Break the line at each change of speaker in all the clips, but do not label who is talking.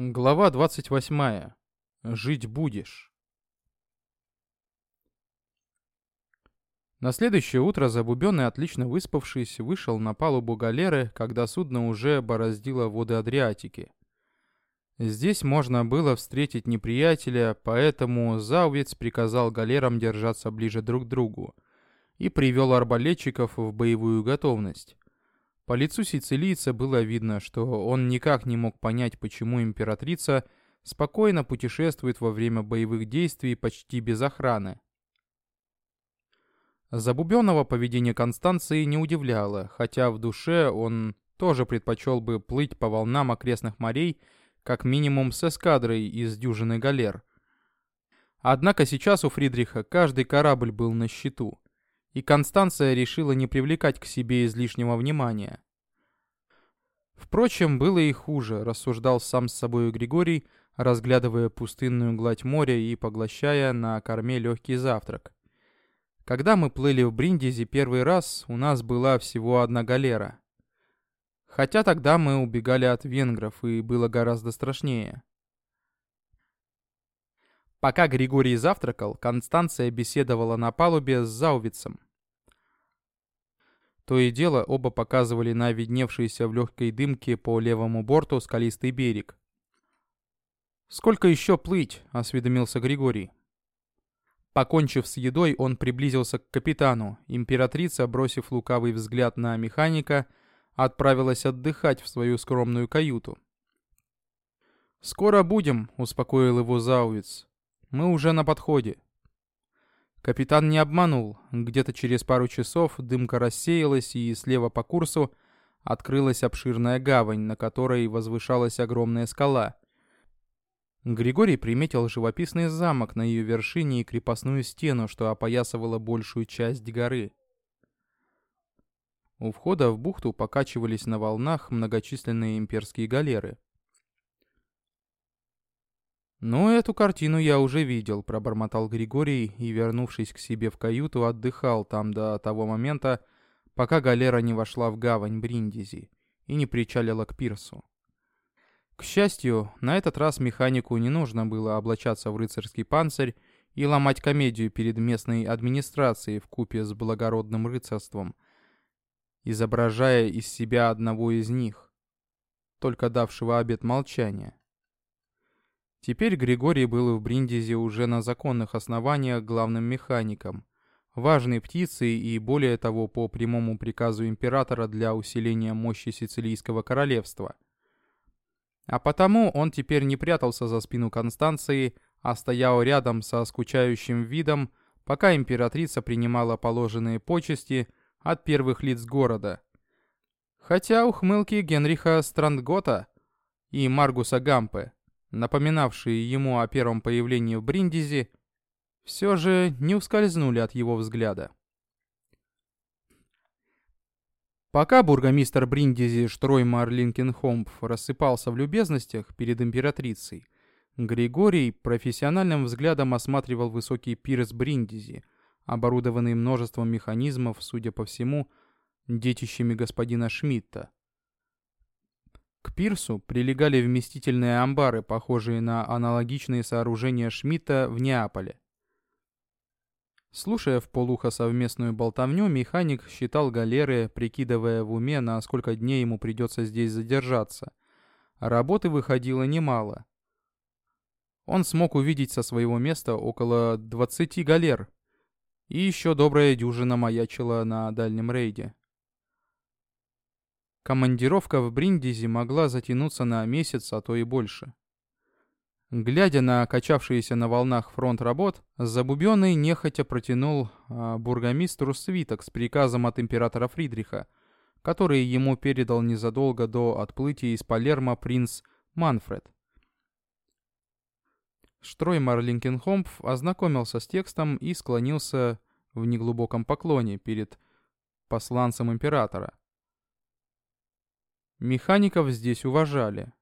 Глава 28. Жить будешь. На следующее утро Забубенный, отлично выспавшись, вышел на палубу галеры, когда судно уже бороздило воды Адриатики. Здесь можно было встретить неприятеля, поэтому Заувец приказал галерам держаться ближе друг к другу и привел арбалетчиков в боевую готовность. По лицу сицилийца было видно, что он никак не мог понять, почему императрица спокойно путешествует во время боевых действий почти без охраны. Забубенного поведение Констанции не удивляло, хотя в душе он тоже предпочел бы плыть по волнам окрестных морей, как минимум с эскадрой из дюжины галер. Однако сейчас у Фридриха каждый корабль был на счету и Констанция решила не привлекать к себе излишнего внимания. Впрочем, было и хуже, рассуждал сам с собой Григорий, разглядывая пустынную гладь моря и поглощая на корме легкий завтрак. Когда мы плыли в Бриндизи первый раз, у нас была всего одна галера. Хотя тогда мы убегали от венгров, и было гораздо страшнее. Пока Григорий завтракал, Констанция беседовала на палубе с Заувицем. То и дело оба показывали на видневшийся в легкой дымке по левому борту скалистый берег. «Сколько еще плыть?» — осведомился Григорий. Покончив с едой, он приблизился к капитану. Императрица, бросив лукавый взгляд на механика, отправилась отдыхать в свою скромную каюту. «Скоро будем», — успокоил его Зауиц. Мы уже на подходе. Капитан не обманул. Где-то через пару часов дымка рассеялась, и слева по курсу открылась обширная гавань, на которой возвышалась огромная скала. Григорий приметил живописный замок на ее вершине и крепостную стену, что опоясывала большую часть горы. У входа в бухту покачивались на волнах многочисленные имперские галеры. «Ну, эту картину я уже видел», — пробормотал Григорий и, вернувшись к себе в каюту, отдыхал там до того момента, пока галера не вошла в гавань Бриндизи и не причалила к пирсу. К счастью, на этот раз механику не нужно было облачаться в рыцарский панцирь и ломать комедию перед местной администрацией в купе с благородным рыцарством, изображая из себя одного из них, только давшего обет молчания. Теперь Григорий был в Бриндизе уже на законных основаниях главным механиком, важной птицей и, более того, по прямому приказу императора для усиления мощи Сицилийского королевства. А потому он теперь не прятался за спину Констанции, а стоял рядом со скучающим видом, пока императрица принимала положенные почести от первых лиц города. Хотя ухмылки Генриха Страндгота и Маргуса Гампе – напоминавшие ему о первом появлении в Бриндизи, все же не ускользнули от его взгляда. Пока бургомистр Бриндизи Штроймар Линкенхомпф рассыпался в любезностях перед императрицей, Григорий профессиональным взглядом осматривал высокий пирс Бриндизи, оборудованный множеством механизмов, судя по всему, детищами господина Шмидта. К пирсу прилегали вместительные амбары, похожие на аналогичные сооружения Шмидта в Неаполе. Слушая в полухо совместную болтовню, механик считал галеры, прикидывая в уме, на сколько дней ему придется здесь задержаться. Работы выходило немало. Он смог увидеть со своего места около 20 галер, и еще добрая дюжина маячила на дальнем рейде. Командировка в Бриндизи могла затянуться на месяц, а то и больше. Глядя на качавшиеся на волнах фронт работ, Забубенный нехотя протянул а, бургомистру свиток с приказом от императора Фридриха, который ему передал незадолго до отплытия из Палермо принц Манфред. Штроймар Линкенхомпф ознакомился с текстом и склонился в неглубоком поклоне перед посланцем императора. Механиков здесь уважали.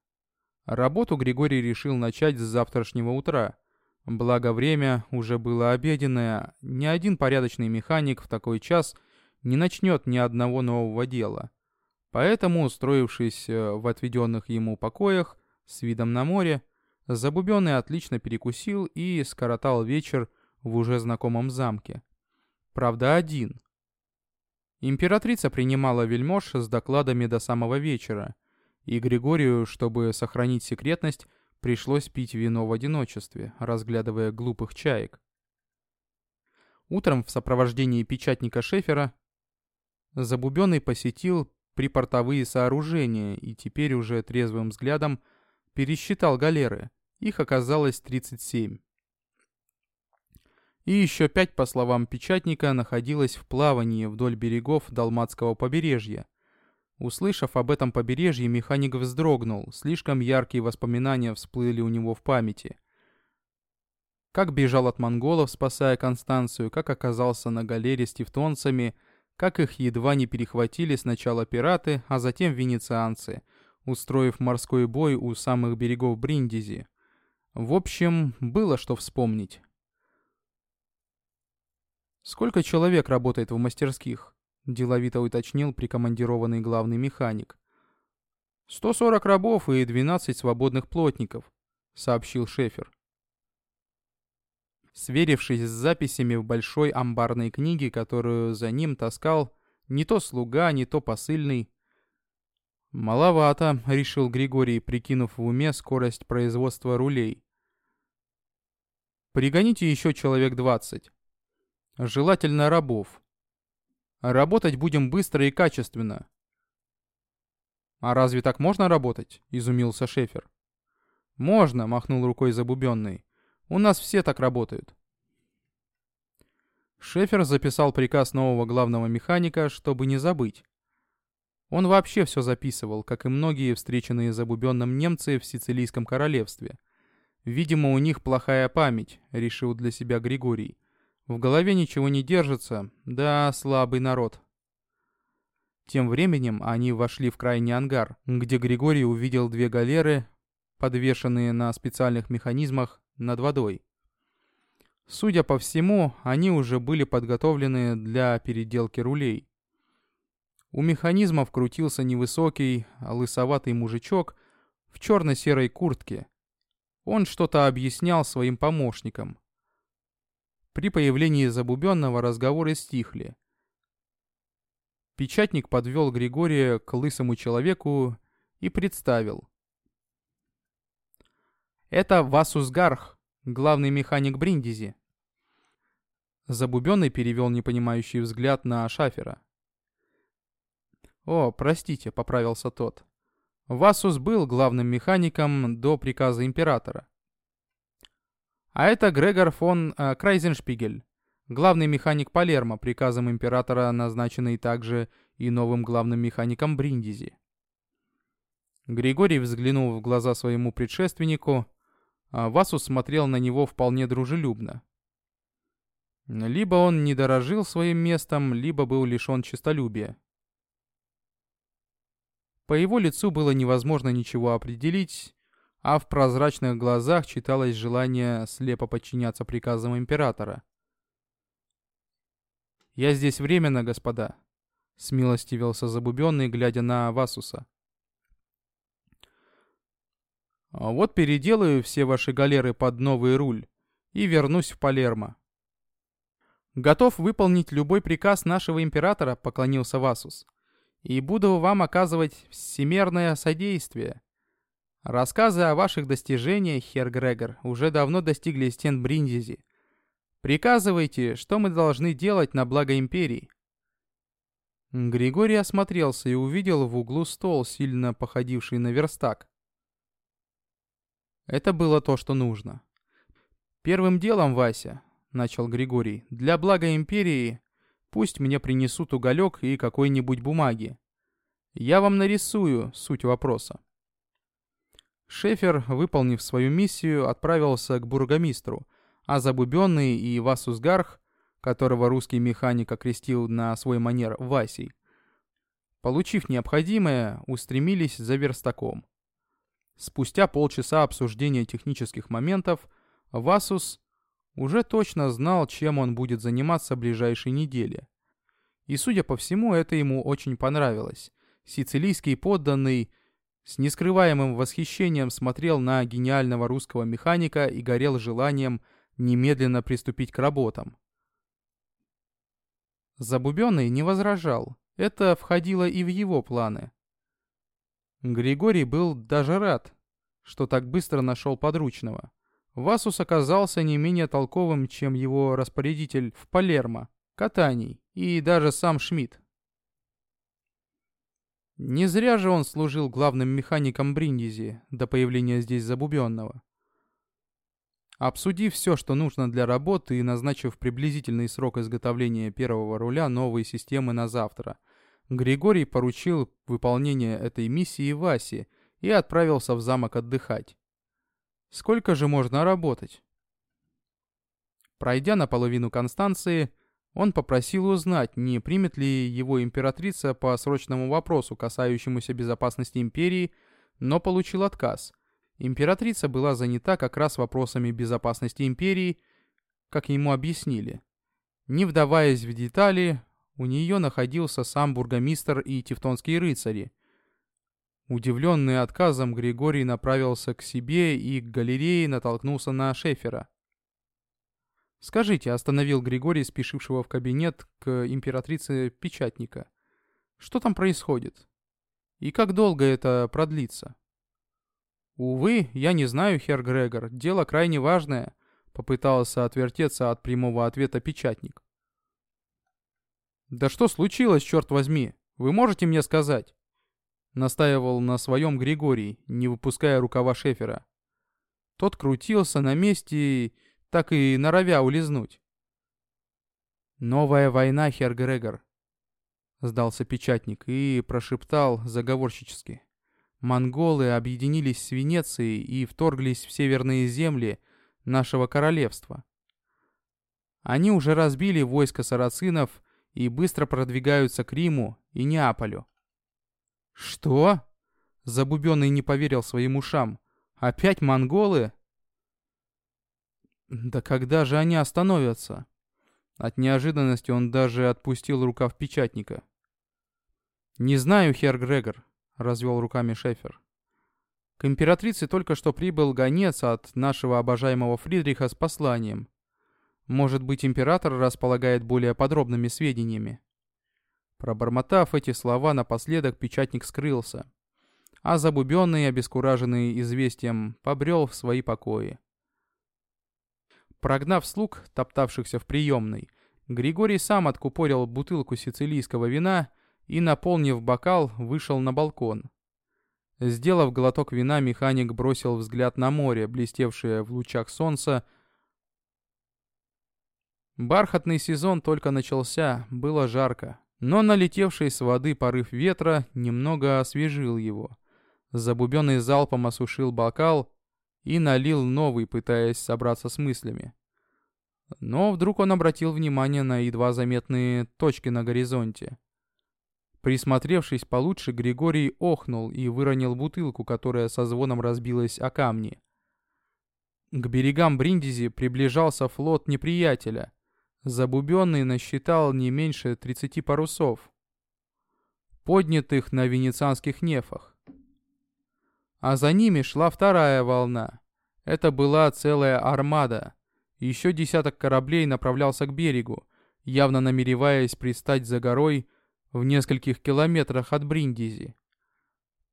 Работу Григорий решил начать с завтрашнего утра. Благо время уже было обеденное, ни один порядочный механик в такой час не начнет ни одного нового дела. Поэтому, устроившись э, в отведенных ему покоях, с видом на море, Забубенный отлично перекусил и скоротал вечер в уже знакомом замке. Правда, один. Императрица принимала вельмож с докладами до самого вечера, и Григорию, чтобы сохранить секретность, пришлось пить вино в одиночестве, разглядывая глупых чаек. Утром в сопровождении печатника Шефера Забубенный посетил припортовые сооружения и теперь уже трезвым взглядом пересчитал галеры. Их оказалось 37. И еще пять, по словам печатника, находилось в плавании вдоль берегов Далматского побережья. Услышав об этом побережье, механик вздрогнул, слишком яркие воспоминания всплыли у него в памяти. Как бежал от монголов, спасая Констанцию, как оказался на галере с тевтонцами, как их едва не перехватили сначала пираты, а затем венецианцы, устроив морской бой у самых берегов Бриндизи. В общем, было что вспомнить. «Сколько человек работает в мастерских?» – деловито уточнил прикомандированный главный механик. «140 рабов и 12 свободных плотников», – сообщил Шефер. Сверившись с записями в большой амбарной книге, которую за ним таскал не то слуга, не то посыльный. «Маловато», — решил Григорий, прикинув в уме скорость производства рулей. Пригоните еще человек 20. Желательно рабов. Работать будем быстро и качественно. «А разве так можно работать?» — изумился Шефер. «Можно», — махнул рукой забубенный. «У нас все так работают». Шефер записал приказ нового главного механика, чтобы не забыть. Он вообще все записывал, как и многие встреченные забубенным немцы в Сицилийском королевстве. Видимо, у них плохая память, решил для себя Григорий. В голове ничего не держится, да, слабый народ. Тем временем они вошли в крайний ангар, где Григорий увидел две галеры, подвешенные на специальных механизмах над водой. Судя по всему, они уже были подготовлены для переделки рулей. У механизмов крутился невысокий, лысоватый мужичок в черно-серой куртке, он что-то объяснял своим помощникам. При появлении Забубенного разговоры стихли. Печатник подвел Григория к лысому человеку и представил. «Это Васус Гарх, главный механик Бриндизи». Забубенный перевел непонимающий взгляд на Шафера. «О, простите», — поправился тот. Васус был главным механиком до приказа императора. А это Грегор фон э, Крайзеншпигель, главный механик Палермо, приказом императора назначенный также и новым главным механиком Бриндизи. Григорий взглянул в глаза своему предшественнику, а Васус смотрел на него вполне дружелюбно. Либо он не дорожил своим местом, либо был лишен честолюбия. По его лицу было невозможно ничего определить, а в прозрачных глазах читалось желание слепо подчиняться приказам императора. «Я здесь временно, господа», — смилостивился Забубенный, глядя на Васуса. «А «Вот переделаю все ваши галеры под новый руль и вернусь в Палермо». «Готов выполнить любой приказ нашего императора», — поклонился Васус и буду вам оказывать всемерное содействие. Рассказы о ваших достижениях, хер Грегор, уже давно достигли стен Бриндизи. Приказывайте, что мы должны делать на благо Империи». Григорий осмотрелся и увидел в углу стол, сильно походивший на верстак. Это было то, что нужно. «Первым делом, Вася», — начал Григорий, — «для блага Империи Пусть мне принесут уголек и какой-нибудь бумаги. Я вам нарисую суть вопроса. Шефер, выполнив свою миссию, отправился к бургомистру, а Забубенный и Васусгарх, которого русский механик окрестил на свой манер Васей, получив необходимое, устремились за верстаком. Спустя полчаса обсуждения технических моментов, Васус уже точно знал, чем он будет заниматься в ближайшей неделе. И, судя по всему, это ему очень понравилось. Сицилийский подданный С нескрываемым восхищением смотрел на гениального русского механика и горел желанием немедленно приступить к работам. Забубенный не возражал. Это входило и в его планы. Григорий был даже рад, что так быстро нашел подручного. Васус оказался не менее толковым, чем его распорядитель в Палермо, Катаний и даже сам Шмидт. Не зря же он служил главным механиком Бриндизи до появления здесь Забубенного. Обсудив все, что нужно для работы и назначив приблизительный срок изготовления первого руля новой системы на завтра, Григорий поручил выполнение этой миссии Васе и отправился в замок отдыхать. Сколько же можно работать? Пройдя наполовину Констанции, он попросил узнать, не примет ли его императрица по срочному вопросу, касающемуся безопасности империи, но получил отказ. Императрица была занята как раз вопросами безопасности империи, как ему объяснили. Не вдаваясь в детали, у нее находился сам бургомистр и тевтонские рыцари. Удивленный отказом, Григорий направился к себе и к галерее натолкнулся на Шефера. «Скажите», — остановил Григорий, спешившего в кабинет к императрице печатника. «Что там происходит? И как долго это продлится?» «Увы, я не знаю, хер Грегор, дело крайне важное», — попытался отвертеться от прямого ответа печатник. «Да что случилось, черт возьми? Вы можете мне сказать?» Настаивал на своем Григорий, не выпуская рукава Шефера. Тот крутился на месте и так и норовя улизнуть. «Новая война, хер Грегор», — сдался печатник и прошептал заговорщически. «Монголы объединились с Венецией и вторглись в северные земли нашего королевства. Они уже разбили войско сарацинов и быстро продвигаются к Риму и Неаполю». «Что?» Забубенный не поверил своим ушам. «Опять монголы?» Да когда же они остановятся? От неожиданности он даже отпустил рукав печатника. «Не знаю, хер Грегор», — развел руками Шефер. «К императрице только что прибыл гонец от нашего обожаемого Фридриха с посланием. Может быть, император располагает более подробными сведениями». Пробормотав эти слова, напоследок печатник скрылся, а забубенный, обескураженный известием, побрел в свои покои. Прогнав слуг, топтавшихся в приемной, Григорий сам откупорил бутылку сицилийского вина и, наполнив бокал, вышел на балкон. Сделав глоток вина, механик бросил взгляд на море, блестевшее в лучах солнца. Бархатный сезон только начался, было жарко, но налетевший с воды порыв ветра немного освежил его. Забубенный залпом осушил бокал, и налил новый, пытаясь собраться с мыслями. Но вдруг он обратил внимание на едва заметные точки на горизонте. Присмотревшись получше, Григорий охнул и выронил бутылку, которая со звоном разбилась о камни. К берегам Бриндизи приближался флот неприятеля. Забубенный насчитал не меньше 30 парусов, поднятых на венецианских нефах. А за ними шла вторая волна. Это была целая армада. Еще десяток кораблей направлялся к берегу, явно намереваясь пристать за горой в нескольких километрах от Бриндизи.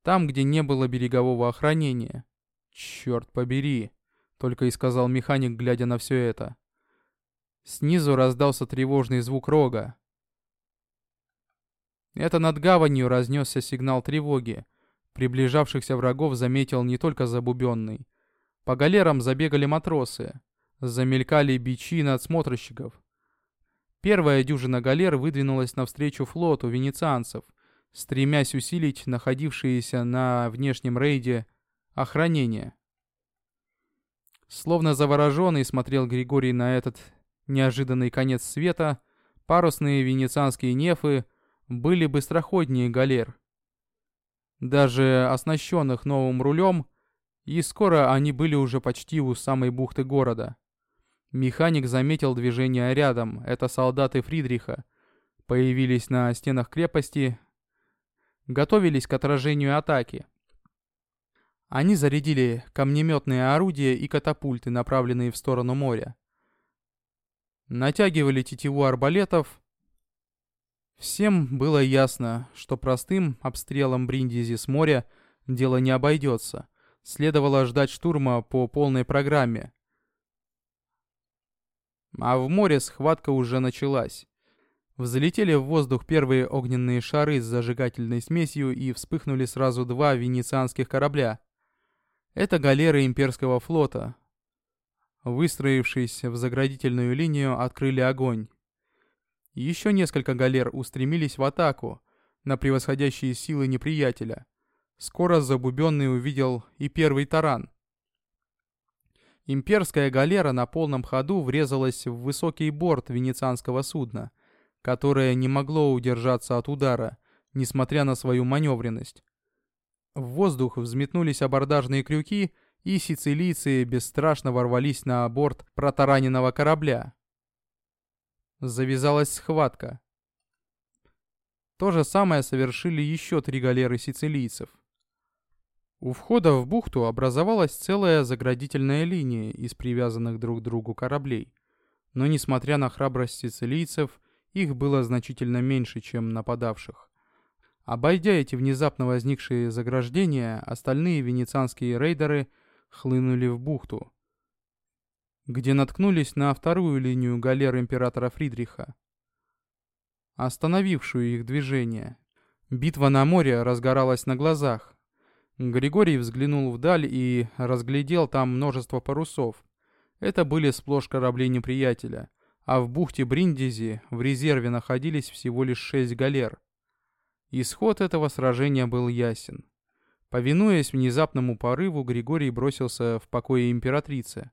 Там, где не было берегового охранения. «Черт побери!» — только и сказал механик, глядя на все это. Снизу раздался тревожный звук рога. Это над гаванью разнесся сигнал тревоги, Приближавшихся врагов заметил не только забубенный. По галерам забегали матросы. Замелькали бичи надсмотрщиков. Первая дюжина галер выдвинулась навстречу флоту венецианцев, стремясь усилить находившиеся на внешнем рейде охранение. Словно завороженный смотрел Григорий на этот неожиданный конец света, парусные венецианские нефы были быстроходнее галер даже оснащенных новым рулем, и скоро они были уже почти у самой бухты города. Механик заметил движение рядом, это солдаты Фридриха. Появились на стенах крепости, готовились к отражению атаки. Они зарядили камнеметные орудия и катапульты, направленные в сторону моря. Натягивали тетиву арбалетов. Всем было ясно, что простым обстрелом Бриндизи с моря дело не обойдется. Следовало ждать штурма по полной программе. А в море схватка уже началась. Взлетели в воздух первые огненные шары с зажигательной смесью и вспыхнули сразу два венецианских корабля. Это галеры имперского флота. Выстроившись в заградительную линию, открыли огонь. Еще несколько галер устремились в атаку на превосходящие силы неприятеля. Скоро Забубенный увидел и первый таран. Имперская галера на полном ходу врезалась в высокий борт венецианского судна — которое не могло удержаться от удара, несмотря на свою маневренность. В воздух взметнулись абордажные крюки, и сицилийцы бесстрашно ворвались на борт протараненного корабля. Завязалась схватка. То же самое совершили еще три галеры сицилийцев. У входа в бухту образовалась целая заградительная линия из привязанных друг к другу кораблей. Но несмотря на храбрость сицилийцев, их было значительно меньше, чем нападавших. Обойдя эти внезапно возникшие заграждения, остальные венецианские рейдеры хлынули в бухту, где наткнулись на вторую линию галер императора Фридриха, остановившую их движение. Битва на море разгоралась на глазах. Григорий взглянул вдаль и разглядел там множество парусов. Это были сплошь корабли неприятеля — а в бухте Бриндизи в резерве находились всего лишь шесть галер. Исход этого сражения был ясен. Повинуясь внезапному порыву, Григорий бросился в покое императрицы.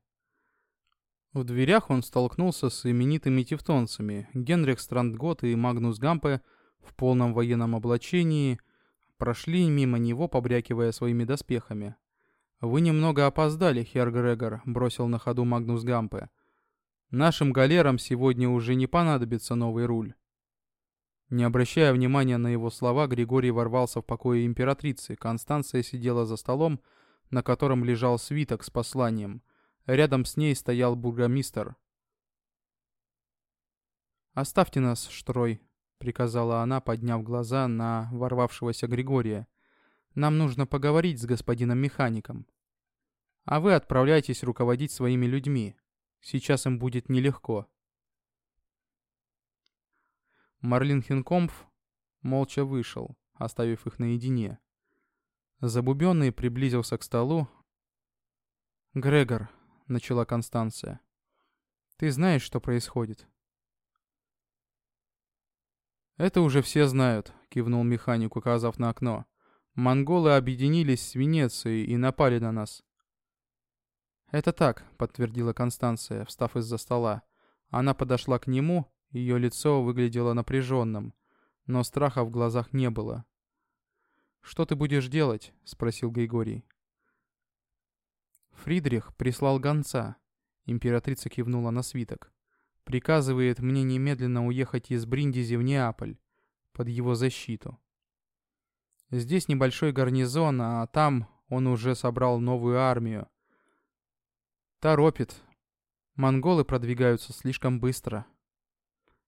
В дверях он столкнулся с именитыми тевтонцами. Генрих Страндгот и Магнус Гампе в полном военном облачении прошли мимо него, побрякивая своими доспехами. «Вы немного опоздали, Хер Грегор», — бросил на ходу Магнус Гампе. Нашим галерам сегодня уже не понадобится новый руль. Не обращая внимания на его слова, Григорий ворвался в покое императрицы. Констанция сидела за столом, на котором лежал свиток с посланием. Рядом с ней стоял бургомистр. «Оставьте нас, Штрой», — приказала она, подняв глаза на ворвавшегося Григория. «Нам нужно поговорить с господином механиком. А вы отправляйтесь руководить своими людьми. Сейчас им будет нелегко. Марлин Хинкомф молча вышел, оставив их наедине. Забубенный приблизился к столу. «Грегор», — начала Констанция, — «ты знаешь, что происходит?» «Это уже все знают», — кивнул механик, указав на окно. «Монголы объединились с Венецией и напали на нас. «Это так», — подтвердила Констанция, встав из-за стола. Она подошла к нему, ее лицо выглядело напряженным, но страха в глазах не было. «Что ты будешь делать?» — спросил Григорий. Фридрих прислал гонца. Императрица кивнула на свиток. Приказывает мне немедленно уехать из Бриндизи в Неаполь, под его защиту. Здесь небольшой гарнизон, а там он уже собрал новую армию, Торопит. Монголы продвигаются слишком быстро.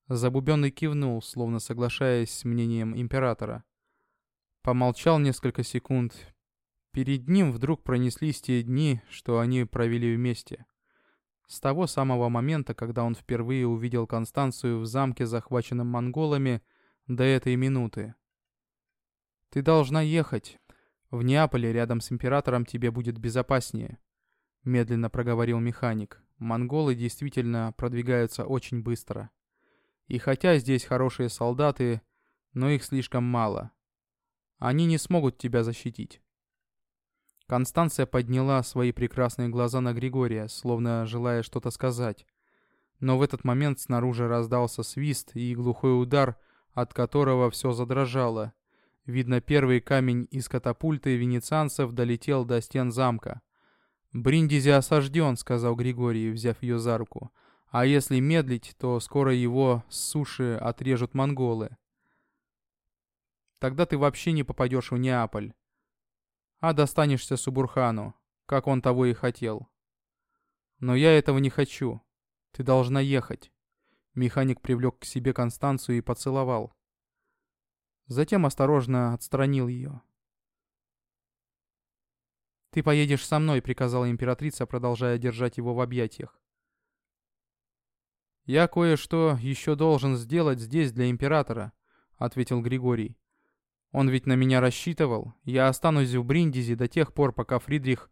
Забубенный кивнул, словно соглашаясь с мнением императора. Помолчал несколько секунд. Перед ним вдруг пронеслись те дни, что они провели вместе. С того самого момента, когда он впервые увидел Констанцию в замке, захваченном монголами, до этой минуты. «Ты должна ехать. В Неаполе рядом с императором тебе будет безопаснее медленно проговорил механик. Монголы действительно продвигаются очень быстро. И хотя здесь хорошие солдаты, но их слишком мало. Они не смогут тебя защитить. Констанция подняла свои прекрасные глаза на Григория, словно желая что-то сказать. Но в этот момент снаружи раздался свист и глухой удар, от которого все задрожало. Видно, первый камень из катапульты венецианцев долетел до стен замка. «Бриндизи осажден», — сказал Григорий, взяв ее за руку. «А если медлить, то скоро его с суши отрежут монголы. Тогда ты вообще не попадешь в Неаполь. А достанешься Субурхану, как он того и хотел. Но я этого не хочу. Ты должна ехать. Механик привлек к себе Констанцию и поцеловал. Затем осторожно отстранил ее. «Ты поедешь со мной», — приказала императрица, продолжая держать его в объятиях. «Я кое-что еще должен сделать здесь для императора», — ответил Григорий. «Он ведь на меня рассчитывал. Я останусь в Бриндизе до тех пор, пока Фридрих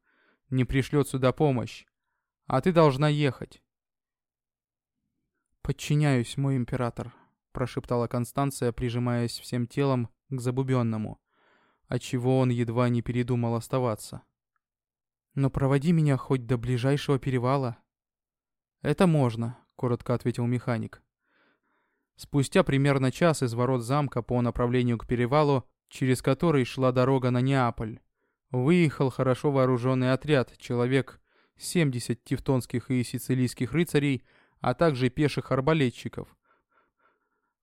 не пришлет сюда помощь. А ты должна ехать». «Подчиняюсь, мой император», — прошептала Констанция, прижимаясь всем телом к забубенному, отчего он едва не передумал оставаться. «Но проводи меня хоть до ближайшего перевала». «Это можно», — коротко ответил механик. Спустя примерно час из ворот замка по направлению к перевалу, через который шла дорога на Неаполь, выехал хорошо вооруженный отряд, человек 70 тевтонских и сицилийских рыцарей, а также пеших арбалетчиков.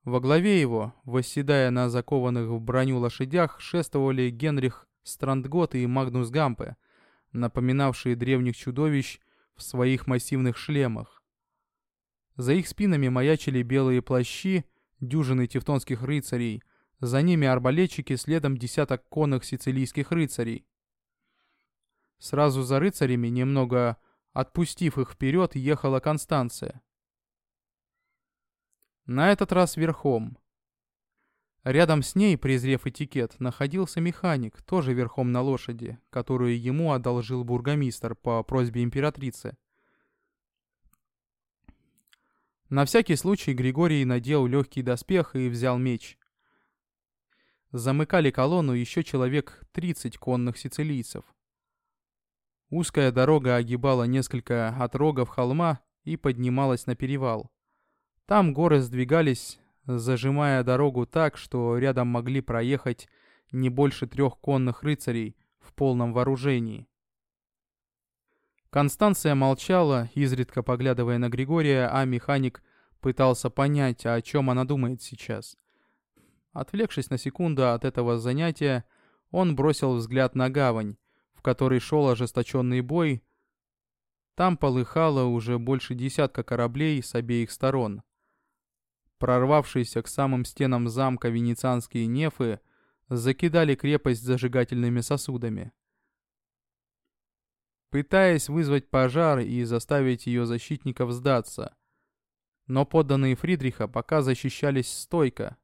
Во главе его, восседая на закованных в броню лошадях, шествовали Генрих Страндгот и Магнус Гампе, напоминавшие древних чудовищ в своих массивных шлемах. За их спинами маячили белые плащи, дюжины тевтонских рыцарей, за ними арбалетчики, следом десяток конных сицилийских рыцарей. Сразу за рыцарями, немного отпустив их вперед, ехала Констанция. На этот раз верхом. Рядом с ней, презрев этикет, находился механик, тоже верхом на лошади, которую ему одолжил бургомистр по просьбе императрицы. На всякий случай Григорий надел легкий доспех и взял меч. Замыкали колонну еще человек 30 конных сицилийцев. Узкая дорога огибала несколько отрогов холма и поднималась на перевал. Там горы сдвигались, зажимая дорогу так, что рядом могли проехать не больше трех конных рыцарей в полном вооружении. Констанция молчала, изредка поглядывая на Григория, а механик пытался понять, о чем она думает сейчас. Отвлекшись на секунду от этого занятия, он бросил взгляд на гавань, в которой шел ожесточенный бой. Там полыхало уже больше десятка кораблей с обеих сторон. Прорвавшиеся к самым стенам замка венецианские нефы закидали крепость зажигательными сосудами. Пытаясь вызвать пожар и заставить ее защитников сдаться. Но подданные Фридриха пока защищались стойко.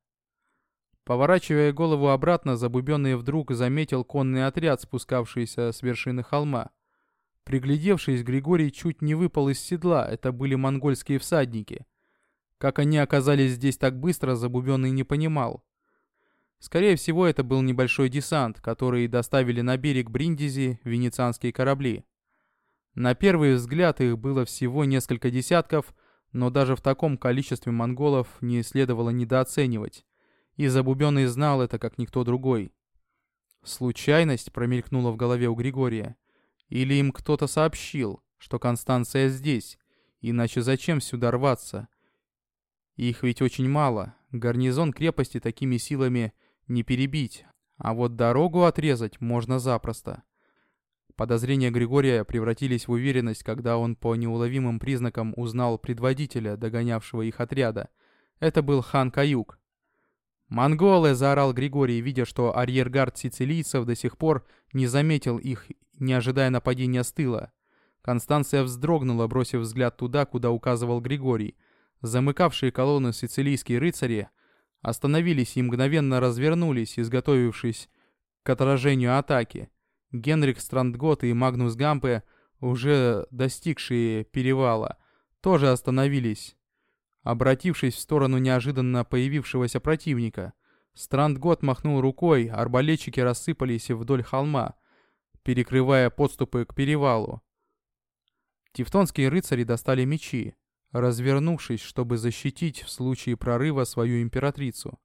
Поворачивая голову обратно, Забубенный вдруг заметил конный отряд, спускавшийся с вершины холма. Приглядевшись, Григорий чуть не выпал из седла, это были монгольские всадники. Как они оказались здесь так быстро, Забубенный не понимал. Скорее всего, это был небольшой десант, который доставили на берег Бриндизи венецианские корабли. На первый взгляд их было всего несколько десятков, но даже в таком количестве монголов не следовало недооценивать. И Забубенный знал это, как никто другой. Случайность промелькнула в голове у Григория. Или им кто-то сообщил, что Констанция здесь, иначе зачем сюда рваться? Их ведь очень мало, гарнизон крепости такими силами не перебить, а вот дорогу отрезать можно запросто. Подозрения Григория превратились в уверенность, когда он по неуловимым признакам узнал предводителя, догонявшего их отряда. Это был хан Каюк. «Монголы!» — заорал Григорий, видя, что арьергард сицилийцев до сих пор не заметил их, не ожидая нападения с тыла. Констанция вздрогнула, бросив взгляд туда, куда указывал Григорий. Замыкавшие колонны сицилийские рыцари остановились и мгновенно развернулись, изготовившись к отражению атаки. Генрик Страндгот и Магнус Гампе, уже достигшие перевала, тоже остановились, обратившись в сторону неожиданно появившегося противника. Страндгот махнул рукой, арбалетчики рассыпались вдоль холма, перекрывая подступы к перевалу. Тевтонские рыцари достали мечи, развернувшись, чтобы защитить в случае прорыва свою императрицу.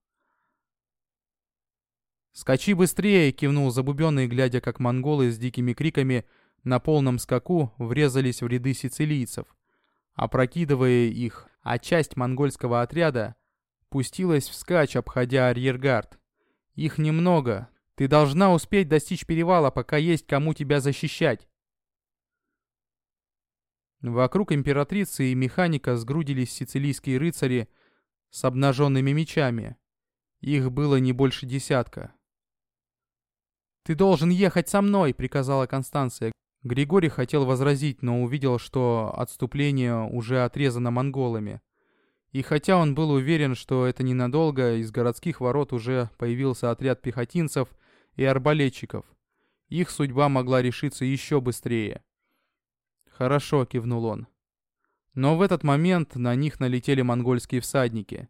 «Скачи быстрее!» — кивнул Забубенный, глядя, как монголы с дикими криками на полном скаку врезались в ряды сицилийцев. Опрокидывая их, а часть монгольского отряда пустилась вскачь, обходя арьергард. Их немного, Ты должна успеть достичь перевала, пока есть кому тебя защищать. Вокруг императрицы и механика сгрудились сицилийские рыцари с обнаженными мечами. Их было не больше десятка. «Ты должен ехать со мной!» — приказала Констанция. Григорий хотел возразить, но увидел, что отступление уже отрезано монголами. И хотя он был уверен, что это ненадолго, из городских ворот уже появился отряд пехотинцев и арбалетчиков. Их судьба могла решиться еще быстрее. «Хорошо», — кивнул он. Но в этот момент на них налетели монгольские всадники.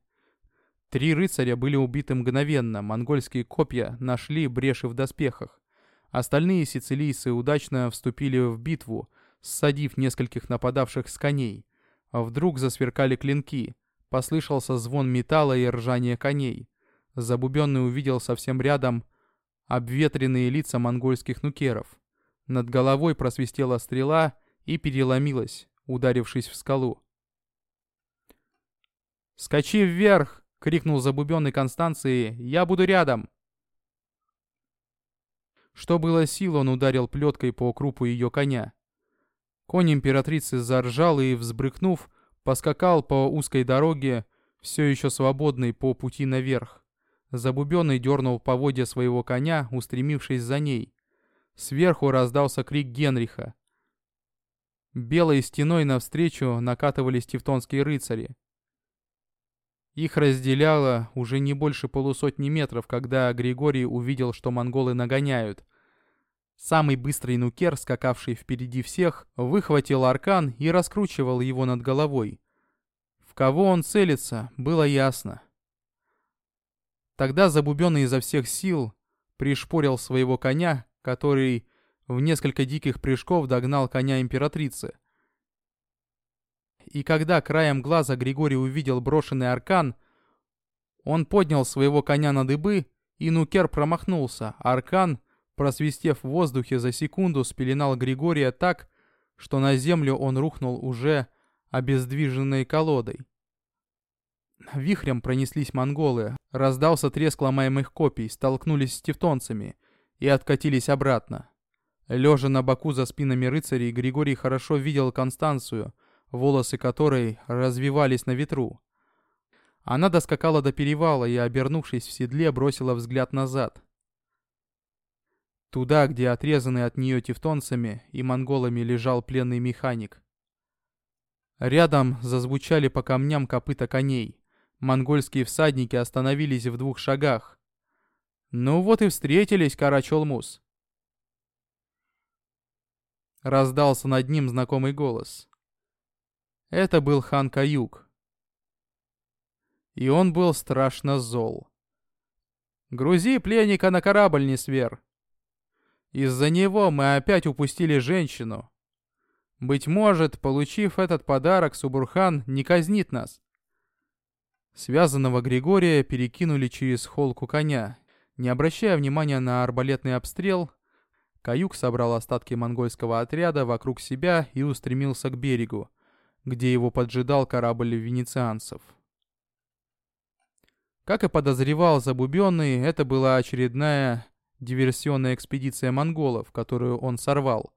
Три рыцаря были убиты мгновенно, монгольские копья нашли бреши в доспехах. Остальные сицилийцы удачно вступили в битву, ссадив нескольких нападавших с коней. Вдруг засверкали клинки, послышался звон металла и ржание коней. Забубенный увидел совсем рядом обветренные лица монгольских нукеров. Над головой просвистела стрела и переломилась, ударившись в скалу. «Скачи вверх!» — крикнул забубенный Констанции. «Я буду рядом!» Что было сил, он ударил плеткой по крупу ее коня. Конь императрицы заржал и, взбрыкнув, поскакал по узкой дороге, все еще свободной по пути наверх. Забубенный дернул поводья своего коня, устремившись за ней. Сверху раздался крик Генриха. Белой стеной навстречу накатывались тевтонские рыцари. Их разделяло уже не больше полусотни метров, когда Григорий увидел, что монголы нагоняют. Самый быстрый нукер, скакавший впереди всех, выхватил аркан и раскручивал его над головой. В кого он целится, было ясно. Тогда Забубенный изо всех сил пришпорил своего коня, который в несколько диких прыжков догнал коня императрицы. И когда краем глаза Григорий увидел брошенный аркан, он поднял своего коня на дыбы, и Нукер промахнулся. Аркан — просвистев в воздухе за секунду, спеленал Григория так, что на землю он рухнул уже обездвиженной колодой. Вихрем пронеслись монголы, раздался треск ломаемых копий, столкнулись с тевтонцами и откатились обратно. Лежа на боку за спинами рыцарей, Григорий хорошо видел Констанцию, волосы которой развивались на ветру. Она доскакала до перевала и, обернувшись в седле, бросила взгляд назад. Туда, где отрезанный от нее тевтонцами и монголами лежал пленный механик. Рядом зазвучали по камням копыта коней. Монгольские всадники остановились в двух шагах. «Ну вот и встретились, Карачолмус!» Раздался над ним знакомый голос. Это был хан Каюк. И он был страшно зол. «Грузи пленника на корабль, Несвер!» Из-за него мы опять упустили женщину. Быть может, получив этот подарок, Субурхан не казнит нас. Связанного Григория перекинули через холку коня. Не обращая внимания на арбалетный обстрел, Каюк собрал остатки монгольского отряда вокруг себя и устремился к берегу, где его поджидал корабль венецианцев. Как и подозревал Забубенный, это была очередная диверсионная экспедиция монголов, которую он сорвал.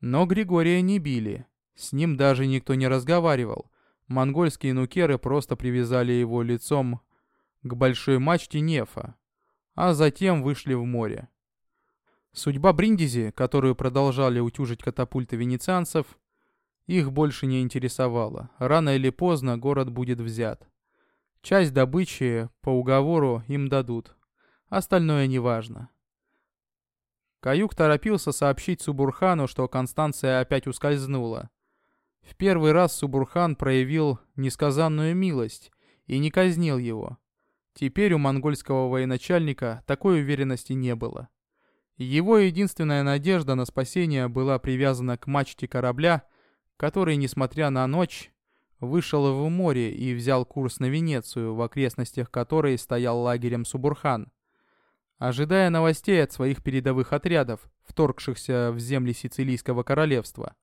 Но Григория не били. С ним даже никто не разговаривал. Монгольские нукеры просто привязали его лицом к большой мачте Нефа, а затем вышли в море. Судьба Бриндизи, которую продолжали утюжить катапульты венецианцев, их больше не интересовала. Рано или поздно город будет взят. Часть добычи по уговору им дадут, Остальное неважно. Каюк торопился сообщить Субурхану, что Констанция опять ускользнула. В первый раз Субурхан проявил несказанную милость и не казнил его. Теперь у монгольского военачальника такой уверенности не было. Его единственная надежда на спасение была привязана к мачте корабля, который, несмотря на ночь, вышел в море и взял курс на Венецию, в окрестностях которой стоял лагерем Субурхан ожидая новостей от своих передовых отрядов, вторгшихся в земли Сицилийского королевства.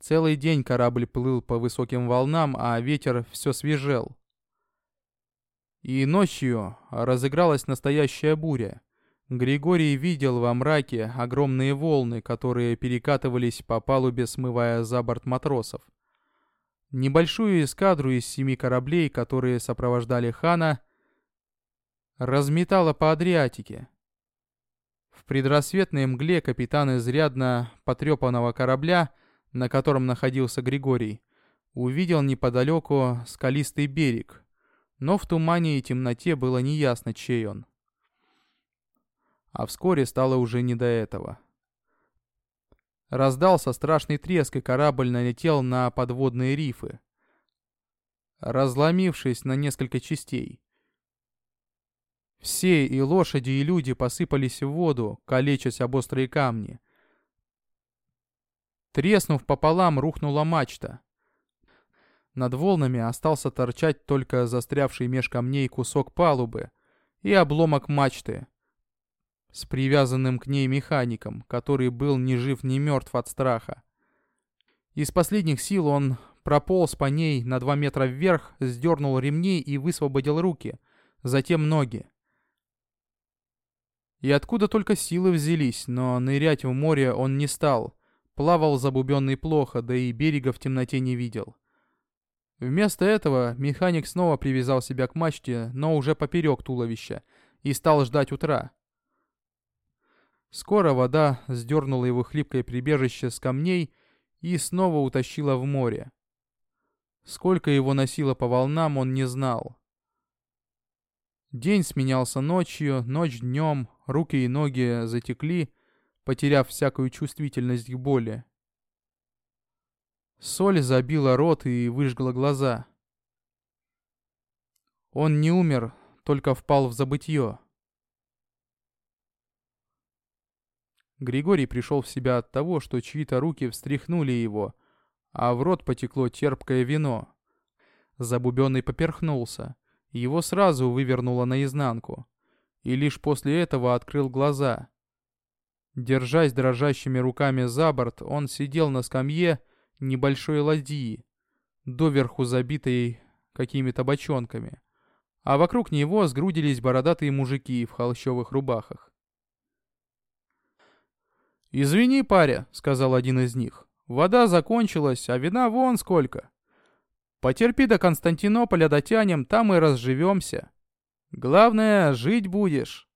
Целый день корабль плыл по высоким волнам, а ветер все свежел. И ночью разыгралась настоящая буря. Григорий видел во мраке огромные волны, которые перекатывались по палубе, смывая за борт матросов. Небольшую эскадру из семи кораблей, которые сопровождали хана, разметало по Адриатике. В предрассветной мгле капитан изрядно потрепанного корабля, на котором находился Григорий, увидел неподалеку скалистый берег, но в тумане и темноте было неясно, чей он. А вскоре стало уже не до этого. Раздался страшный треск, и корабль налетел на подводные рифы, разломившись на несколько частей. Все, и лошади, и люди посыпались в воду, калечась об острые камни. Треснув пополам, рухнула мачта. Над волнами остался торчать только застрявший меж камней кусок палубы и обломок мачты с привязанным к ней механиком, который был ни жив, ни мертв от страха. Из последних сил он прополз по ней на два метра вверх, сдернул ремни и высвободил руки, затем ноги. И откуда только силы взялись, но нырять в море он не стал. Плавал забубенный плохо, да и берега в темноте не видел. Вместо этого механик снова привязал себя к мачте, но уже поперек туловища, и стал ждать утра. Скоро вода сдернула его хлипкое прибежище с камней и снова утащила в море. Сколько его носило по волнам, он не знал. День сменялся ночью, ночь днем, руки и ноги затекли, потеряв всякую чувствительность к боли. Соль забила рот и выжгла глаза. Он не умер, только впал в забытье. Григорий пришел в себя от того, что чьи-то руки встряхнули его, а в рот потекло терпкое вино. Забубенный поперхнулся, его сразу вывернуло наизнанку, и лишь после этого открыл глаза. Держась дрожащими руками за борт, он сидел на скамье, небольшой ладьи, доверху забитой какими-то бочонками, а вокруг него сгрудились бородатые мужики в холщовых рубахах. «Извини, паря», — сказал один из них, — «вода закончилась, а вина вон сколько. Потерпи до Константинополя дотянем, там и разживемся. Главное, жить будешь».